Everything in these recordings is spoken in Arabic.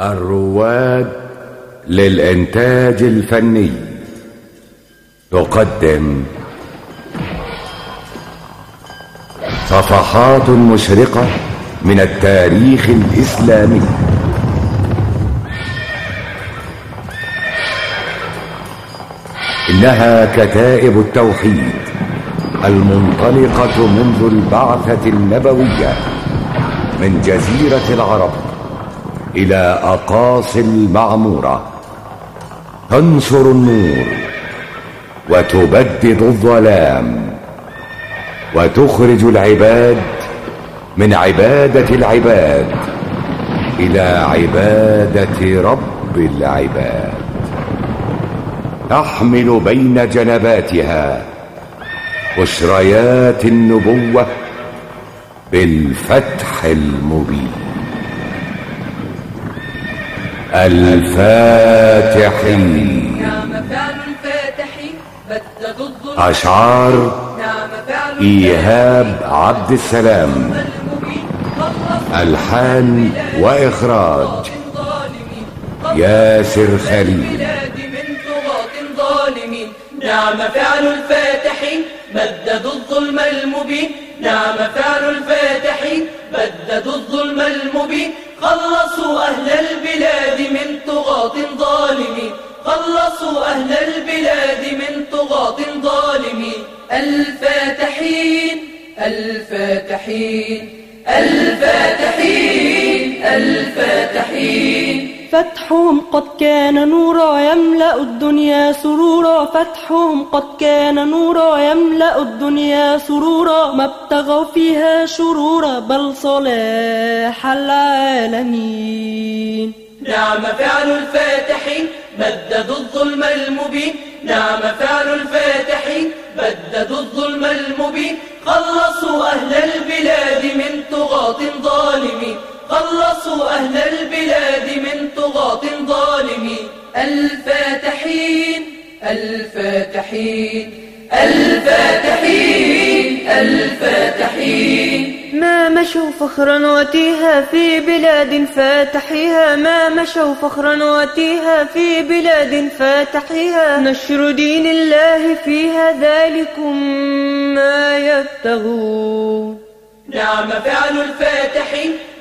الرواد للإنتاج الفني. تقدم. صفحات مشرقة من التاريخ الإسلامي. إنها كتائب التوحيد المنطلقة منذ البعثة النبوية من جزيرة العرب. إلى أقاصي المعمورة. تنشر النور وتبدد الظلام وتخرج العباد من عبادة العباد إلى عبادة رب العباد. تحمل بين جنباتها بشريات النبوة بالفتح المبين. الفاتحين. نعم فعل الفاتحين بدد الظلم أشعار نعم إيهاب عبد السلام. ألحان وإخراج. ياسر خليل. نعم فعل الفاتحين بددوا الظلم المبين. نعم فعل الفاتحين بددوا الظلم المبين. خلصوا أهل البلاد من طغاة ظالمين. خلصوا أهل البلاد من طغاة ظالمين. الفاتحين الفاتحين الفاتحين الفاتحين. فتحهم قد كان نورا يملأ الدنيا سرورا. فتحهم قد كان نورا يملأ الدنيا سرورا. ما ابتغوا فيها شرورا بل صلاح العالمين. نعم فعل الفاتحين بددوا الظلم المبين. نعم فعل الفاتحين بددوا الظلم المبين. خلصوا أهل البلاد من طغاة ظالمين. خلصوا أهل البلاد من طغاة ظالمين الفاتحين الفاتحين الفاتحين الفاتحين ما مشوا فخرا وتيها في بلاد فاتحيها. ما مشوا فخرا وتيها في بلاد فاتحيها. نشر دين الله فيها ذلكم ما يبتغون. نعم فعل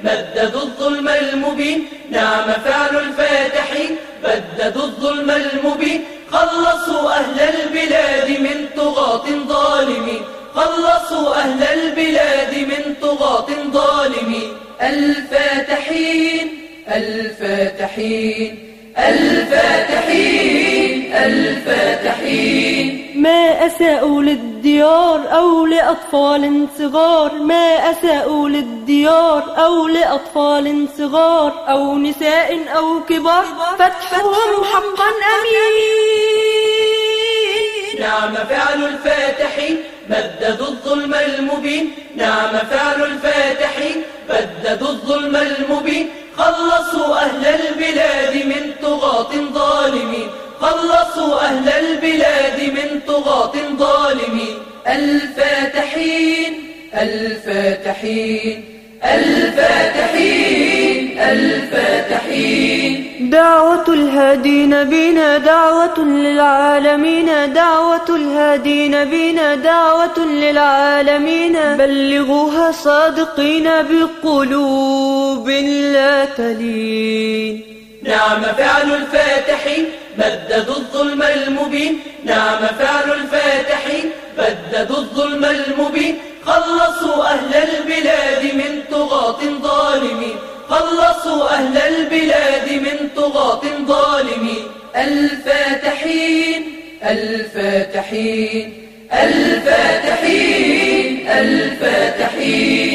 بددوا الظلم المبين. نعم فعل الفاتحين بددوا الظلم المبين. خلصوا أهل البلاد من طغاة ظالمين. خلصوا أهل البلاد من طغاة ظالمين. الفاتحين الفاتحين الفاتحين. الفاتحين. ما أساءوا للديار أو لأطفال صغار. ما أساءوا للديار أو لأطفال صغار. أو نساء أو كبار. فتحهم حقا أمين. نعم فعل الفاتحين بددوا الظلم المبين. نعم فعل الفاتحين بددوا الظلم المبين. خلصوا أهل البلاد من طغاة ظالمين خلصوا أهل البلاد من طغاة ظالمين الفاتحين الفاتحين الفاتحين الفاتحين دعوة الهادي نبينا دعوة للعالمين دعوة الهادي نبينا دعوة للعالمين. بلغوها صادقين بقلوب لا تلين. نعم فعل الفاتحين بددوا الظلم المبين نعم فعل الفاتحين بددوا الظلم المبين خلصوا أهل البلاد من طغاة ظالمين. خلصوا أهل البلاد من طغاة ظالمين. الفاتحين الفاتحين الفاتحين الفاتحين.